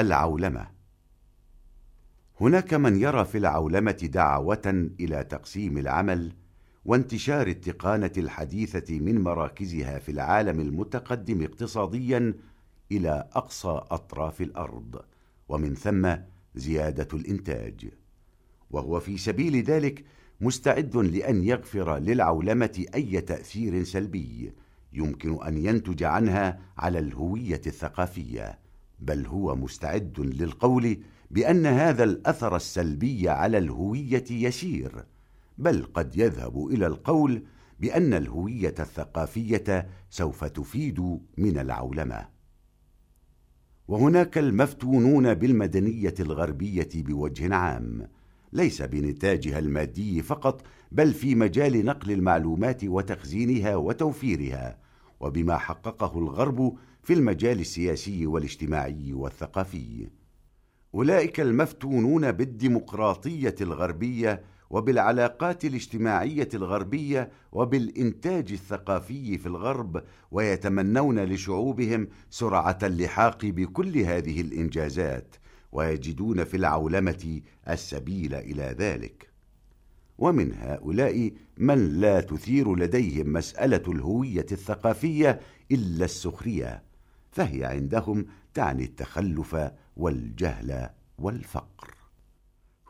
العولمة. هناك من يرى في العولمة دعوة إلى تقسيم العمل وانتشار التقانة الحديثة من مراكزها في العالم المتقدم اقتصاديا إلى أقصى أطراف الأرض ومن ثم زيادة الإنتاج. وهو في سبيل ذلك مستعد لأن يغفر للعولمة أي تأثير سلبي يمكن أن ينتج عنها على الهوية الثقافية. بل هو مستعد للقول بأن هذا الأثر السلبي على الهوية يسير بل قد يذهب إلى القول بأن الهوية الثقافية سوف تفيد من العولمة. وهناك المفتونون بالمدنية الغربية بوجه عام ليس بنتاجها المادي فقط بل في مجال نقل المعلومات وتخزينها وتوفيرها وبما حققه الغرب في المجال السياسي والاجتماعي والثقافي. أولئك المفتونون بالديمقراطية الغربية وبالعلاقات الاجتماعية الغربية وبالإنتاج الثقافي في الغرب ويتمنون لشعوبهم سرعة اللحاق بكل هذه الإنجازات ويجدون في العولمة السبيل إلى ذلك. ومن هؤلاء من لا تثير لديهم مسألة الهوية الثقافية إلا السخرية. فهي عندهم تعني التخلف والجهل والفقر.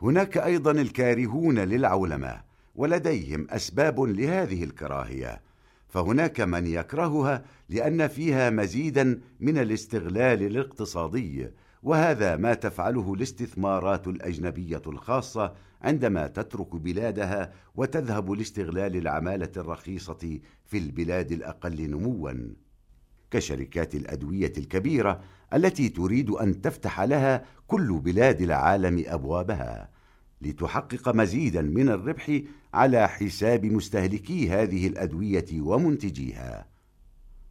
هناك أيضا الكارهون للعولمة ولديهم أسباب لهذه الكراهية. فهناك من يكرهها لأن فيها مزيدا من الاستغلال الاقتصادي وهذا ما تفعله الاستثمارات الأجنبية الخاصة عندما تترك بلادها وتذهب لاستغلال العمالة الرخيصة في البلاد الأقل نمواً. كشركات الأدوية الكبيرة التي تريد أن تفتح لها كل بلاد العالم أبوابها لتحقق مزيدا من الربح على حساب مستهلكي هذه الأدوية ومنتجيها.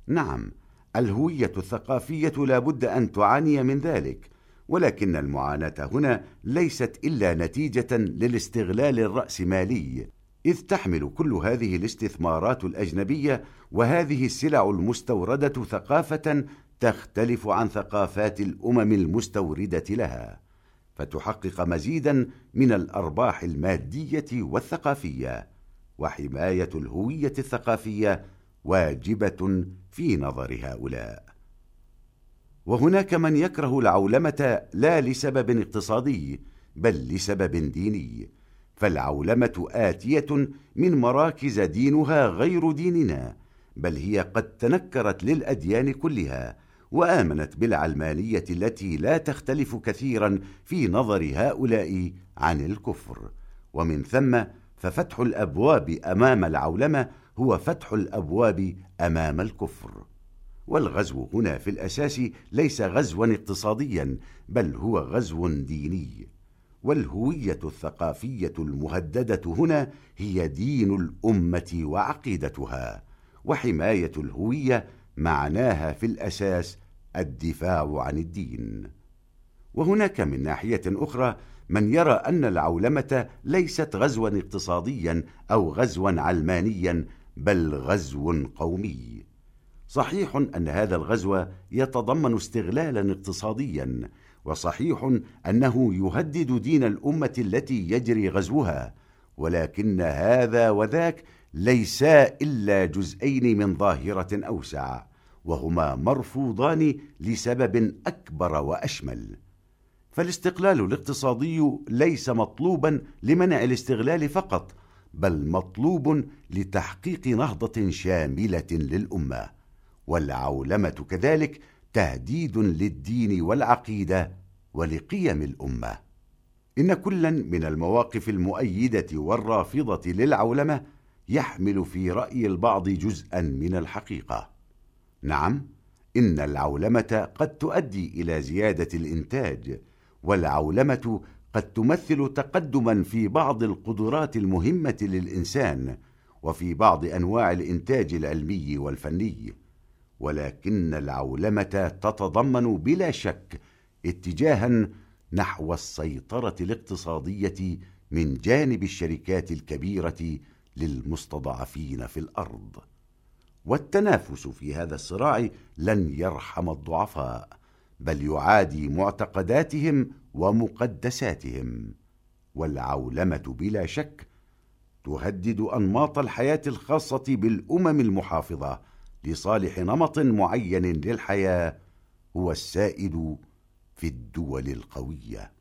نعم الهوية الثقافية لا بد أن تعاني من ذلك ولكن المعاناة هنا ليست إلا نتيجة للاستغلال الرأسمالي. إذ تحمل كل هذه الاستثمارات الأجنبية وهذه السلع المستوردة ثقافة تختلف عن ثقافات الأمم المستوردة لها فتحقق مزيدا من الأرباح المادية والثقافية وحماية الهوية الثقافية واجبة في نظر هؤلاء. وهناك من يكره العولمة لا لسبب اقتصادي بل لسبب ديني. فالعولمة آتية من مراكز دينها غير ديننا بل هي قد تنكرت للأديان كلها وآمنت بالعلمانية التي لا تختلف كثيرا في نظر هؤلاء عن الكفر. ومن ثم ففتح الأبواب أمام العولمة هو فتح الأبواب أمام الكفر. والغزو هنا في الأساس ليس غزوا اقتصاديا بل هو غزو ديني. والهوية الثقافية المهددة هنا هي دين الأمة وعقيدتها وحماية الهوية معناها في الأساس الدفاع عن الدين. وهناك من ناحية أخرى من يرى أن العولمة ليست غزوا اقتصاديا أو غزوا علمانيا بل غزو قومي. صحيح أن هذا الغزو يتضمن استغلالا اقتصاديا وصحيح أنه يهدد دين الأمة التي يجري غزوها ولكن هذا وذاك ليسا إلا جزئين من ظاهرة أوسع وهما مرفوضان لسبب أكبر وأشمل. فالاستقلال الاقتصادي ليس مطلوبا لمنع الاستغلال فقط بل مطلوب لتحقيق نهضة شاملة للأمة. والعولمة كذلك تهديد للدين والعقيدة ولقيم الأمة. إن كلا من المواقف المؤيدة والرافضة للعولمة يحمل في رأي البعض جزءا من الحقيقة. نعم إن العولمة قد تؤدي إلى زيادة الإنتاج والعولمة قد تمثل تقدما في بعض القدرات المهمة للإنسان وفي بعض أنواع الإنتاج العلمي والفني. ولكن العولمة تتضمن بلا شك اتجاها نحو السيطرة الاقتصادية من جانب الشركات الكبيرة للمستضعفين في الأرض. والتنافس في هذا الصراع لن يرحم الضعفاء بل يعادي معتقداتهم ومقدساتهم. والعولمة بلا شك تهدد أنماط الحياة الخاصة بالأمم المحافظة لصالح نمط معين للحياة هو السائد في الدول القوية.